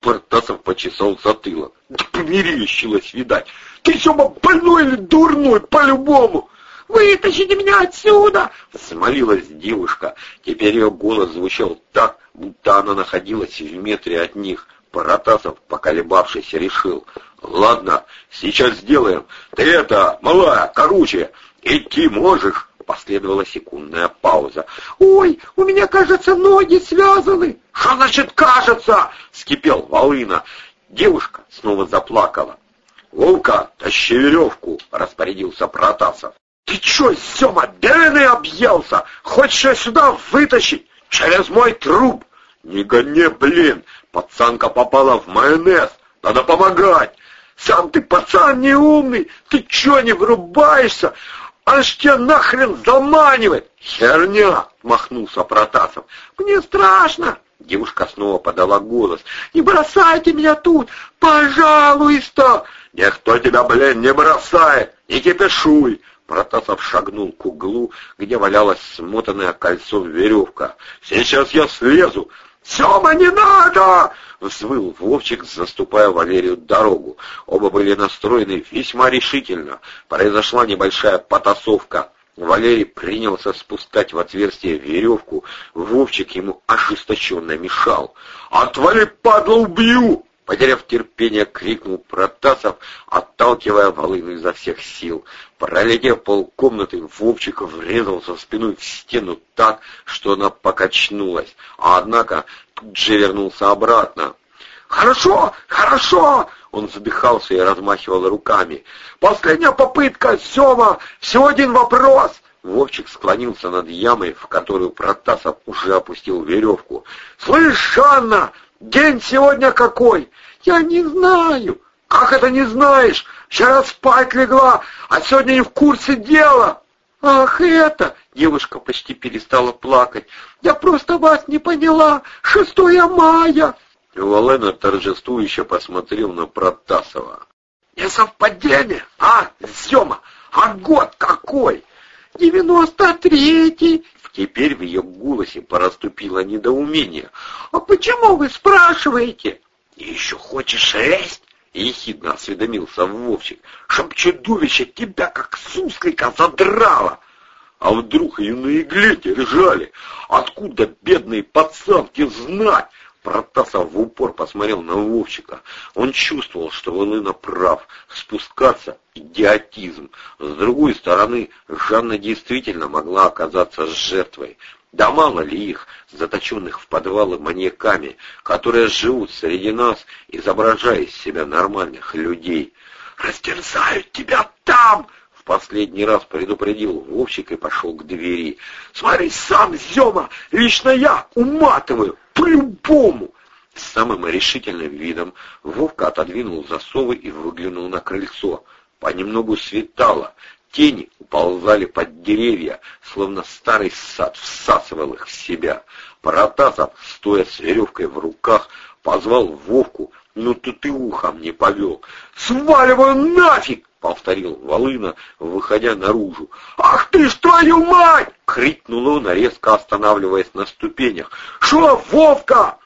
Протасов почесал затылок. Да померещилось, видать. Ты, Сёма, больной или дурной, по-любому? «Вытащите меня отсюда!» — взмолилась девушка. Теперь ее голос звучал так, будто она находилась в метре от них. Паратасов, поколебавшись, решил. «Ладно, сейчас сделаем. Ты это, малая, короче, идти можешь?» Последовала секундная пауза. «Ой, у меня, кажется, ноги связаны!» «Что значит «кажется»?» — скипел Волына. Девушка снова заплакала. «Волка, тащи веревку!» — распорядился Протасов. «Ты чё, Сёма, бедный объелся? Хочешь я сюда вытащить? Через мой труп?» «Не гони, блин! Пацанка попала в майонез! Надо помогать!» «Сам ты, пацан, не умный! Ты чё не врубаешься? Аж тебя нахрен заманивает!» «Херня!» — махнулся Протасов. «Мне страшно!» Девушка снова подала голос. «Не бросайте меня тут! Пожалуйста!» «Никто тебя, блин, не бросает! Не кипишуй! Протасов шагнул к углу, где валялась смотанная кольцом веревка. «Сейчас я слезу!» «Сема, не надо!» — взвыл Вовчик, заступая Валерию дорогу. Оба были настроены весьма решительно. Произошла небольшая потасовка. Валерий принялся спускать в отверстие веревку. Вовчик ему ожесточенно мешал. «Отвали, падла, убью!» Потеряв терпение, крикнул Протасов, отталкивая Волыну изо всех сил. Пролетев полкомнаты, Вовчик врезался спиной в стену так, что она покачнулась, а однако тут же вернулся обратно. «Хорошо, хорошо!» Он задыхался и размахивал руками. «Последняя попытка, Сема! Всего один вопрос!» Вовчик склонился над ямой, в которую Протасов уже опустил веревку. «Слышь, Жанна, День сегодня какой? Я не знаю. Как это не знаешь? Вчера спать легла, а сегодня не в курсе дела. Ах, это... Девушка почти перестала плакать. Я просто вас не поняла. Шестое мая. Валена торжествующе посмотрел на Протасова. Не совпадение, а, Зема? А год какой? Девяносто третий, Теперь в ее голосе проступило недоумение. «А почему вы спрашиваете?» «И еще хочешь лезть?» — ехидно осведомился Вовчик. «Чтоб чудовище тебя как суслика задрало!» А вдруг ее на игле держали? Откуда бедные пацанки знать? Протасов в упор посмотрел на Вовчика. Он чувствовал, что Волына прав. Спускаться — идиотизм. С другой стороны, Жанна действительно могла оказаться жертвой. Да мало ли их, заточенных в подвалы маньяками, которые живут среди нас, изображая из себя нормальных людей. «Растерзают тебя там!» В последний раз предупредил Вовчик и пошел к двери. «Смотри сам, Зема! Лично я уматываю! По-любому!» Самым решительным видом Вовка отодвинул засовы и выглянул на крыльцо. Понемногу светало, тени уползали под деревья, словно старый сад всасывал их в себя. Паратасов, стоя с веревкой в руках, позвал Вовку, но тут и ухом не повел. «Сваливаю нафиг!» — повторил Волына, выходя наружу. «Ах ты ж твою мать!» — крикнул он, резко останавливаясь на ступенях. «Шо, Вовка?»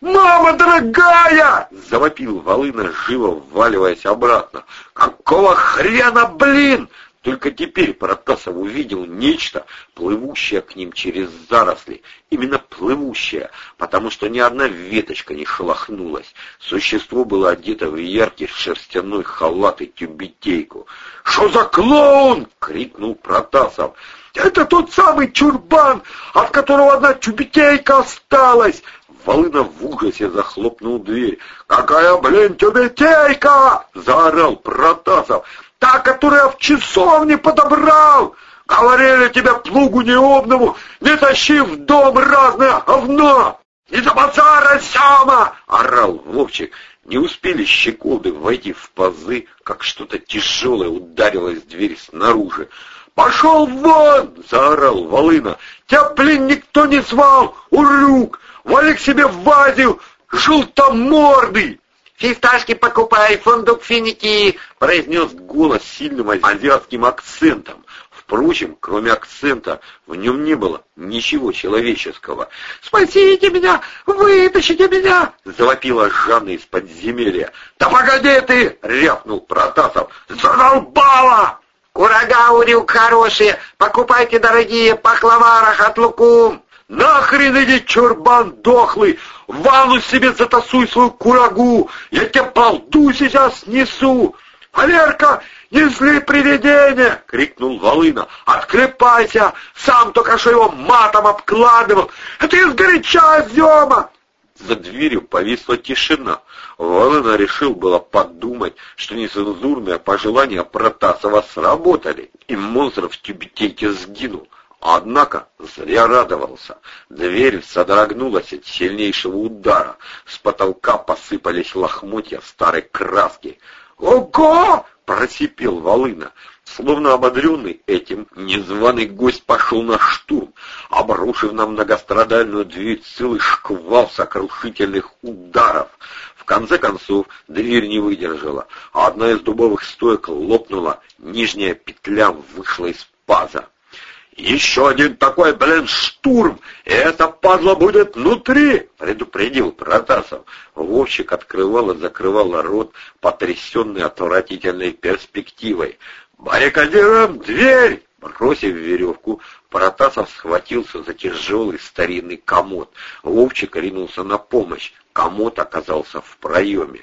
«Мама дорогая!» — завопил Волына, живо вваливаясь обратно. «Какого хрена, блин!» Только теперь Протасов увидел нечто, плывущее к ним через заросли. Именно плывущее, потому что ни одна веточка не шелохнулась. Существо было одето в яркий шерстяной халат и тюбетейку. «Что за клоун?» — крикнул Протасов. «Это тот самый чурбан, от которого одна тюбетейка осталась!» Волына в ужасе захлопнул дверь. «Какая, блин, тюбетейка!» — заорал Протасов. Та, которая в часовне подобрал! Говорили тебе, плугу необному, не тащи в дом разное говно! Не за базара, Сяма! — орал Вовчик. Не успели щеколды войти в пазы, как что-то тяжелое ударилось в дверь снаружи. «Пошел вон!» — заорал Волына. «Тебя, блин, никто не звал! Урюк! Вали к себе в вазию! Желтомордый!» «Фисташки покупай, фундук финики!» — произнес голос сильным азиатским акцентом. Впрочем, кроме акцента, в нем не было ничего человеческого. «Спасите меня! Вытащите меня!» — завопила Жанна из подземелья. «Да погоди ты!» — рявкнул Протасов. «Задолбала!» «Курага, урюк хорошие! Покупайте, дорогие, пахлаварах от лукум!» «Нахрен иди, чурбан дохлый! В ванну себе затасуй свою курагу! Я тебе балду сейчас несу!» «Валерка, несли привидение!» — крикнул Волына. «Открепайся! Сам только что его матом обкладывал! Это из горяча, Зема!» За дверью повисла тишина. Волына решил было подумать, что нецензурные пожелания Протасова сработали, и монстр в тюбетейке сгинул. Однако зря радовался. Дверь содрогнулась от сильнейшего удара. С потолка посыпались лохмотья старой краски. «Ого!» — просипел Волына. Словно ободренный этим, незваный гость пошел на штурм, обрушив на многострадальную дверь целый шквал сокрушительных ударов. В конце концов, дверь не выдержала, а одна из дубовых стоек лопнула, нижняя петля вышла из паза. «Еще один такой, блин, штурм, и эта падла будет внутри!» — предупредил Протасов. Вовчик открывал и закрывал рот, потрясенный отвратительной перспективой. «Баррикадируем дверь!» Бросив веревку, Протасов схватился за тяжелый старинный комод. Вовчик ринулся на помощь. Комод оказался в проеме.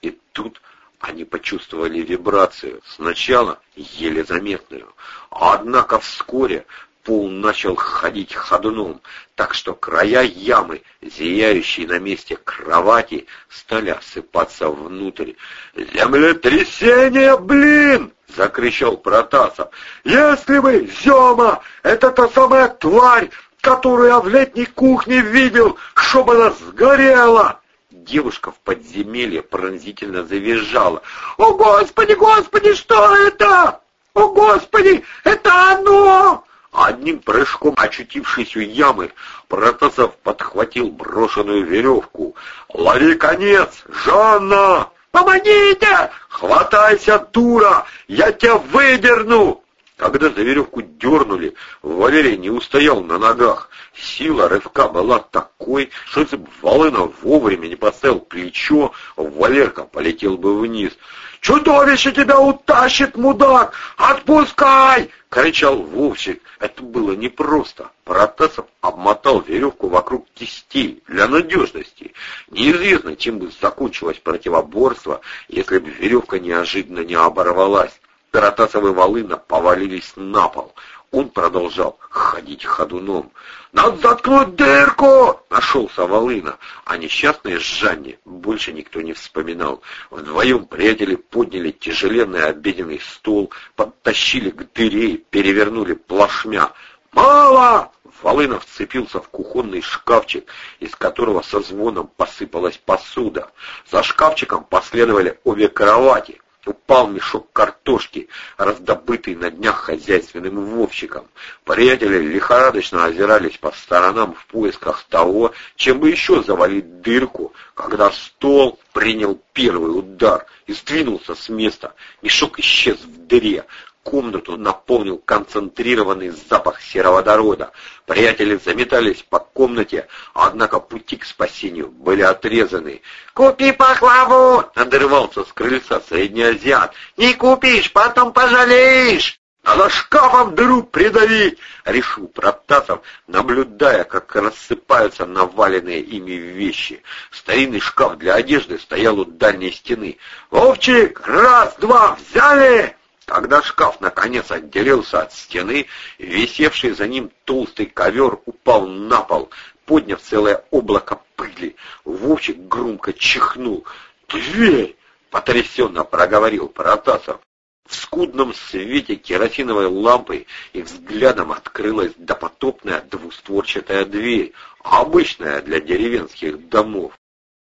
И тут они почувствовали вибрацию, сначала еле заметную, однако вскоре пол начал ходить ходуном, так что края ямы, зияющие на месте кровати, стали осыпаться внутрь. «Землетрясение, блин!» — закричал Протасов. «Если бы, Зема, это та самая тварь, которую я в летней кухне видел, чтобы она сгорела!» Девушка в подземелье пронзительно завизжала. «О, Господи, Господи, что это? О, Господи, это оно!» Одним прыжком очутившись у ямы, Протасов подхватил брошенную веревку. «Лови конец! Жанна! Помогите! Хватайся, дура! Я тебя выдерну!» Когда за веревку дернули, Валерий не устоял на ногах. Сила рывка была такой, что если бы Волына вовремя не поставил плечо, Валерка полетел бы вниз. «Чудовище тебя утащит, мудак! Отпускай!» — кричал Вовчик. Это было непросто. Протасов обмотал веревку вокруг кистей для надежности. Неизвестно, чем бы закончилось противоборство, если бы веревка неожиданно не оборвалась. Таратасов и Волына повалились на пол. Он продолжал ходить ходуном. «Надо заткнуть дырку!» — нашелся Волына. А несчастные Жанне больше никто не вспоминал. Вдвоем приятели подняли тяжеленный обеденный стол, подтащили к дыре и перевернули плашмя. «Мало!» Волына вцепился в кухонный шкафчик, из которого со звоном посыпалась посуда. За шкафчиком последовали обе кровати упал мешок картошки, раздобытый на днях хозяйственным вовщиком. Приятели лихорадочно озирались по сторонам в поисках того, чем бы еще завалить дырку, когда стол принял первый удар и сдвинулся с места. Мешок исчез в дыре, Комнату наполнил концентрированный запах сероводорода. Приятели заметались по комнате, однако пути к спасению были отрезаны. «Купи пахлаву!» — надрывался с крыльца средний азиат. «Не купишь, потом пожалеешь!» «Надо шкафом дыру придавить!» — решил Протасов, наблюдая, как рассыпаются наваленные ими вещи. Старинный шкаф для одежды стоял у дальней стены. «Вовчик, раз, два, взяли!» Когда шкаф наконец отделился от стены, висевший за ним толстый ковер упал на пол, подняв целое облако пыли. Вовчик громко чихнул. «Дверь!» — потрясенно проговорил Протасов. В скудном свете керосиновой лампы и взглядом открылась допотопная двустворчатая дверь, обычная для деревенских домов.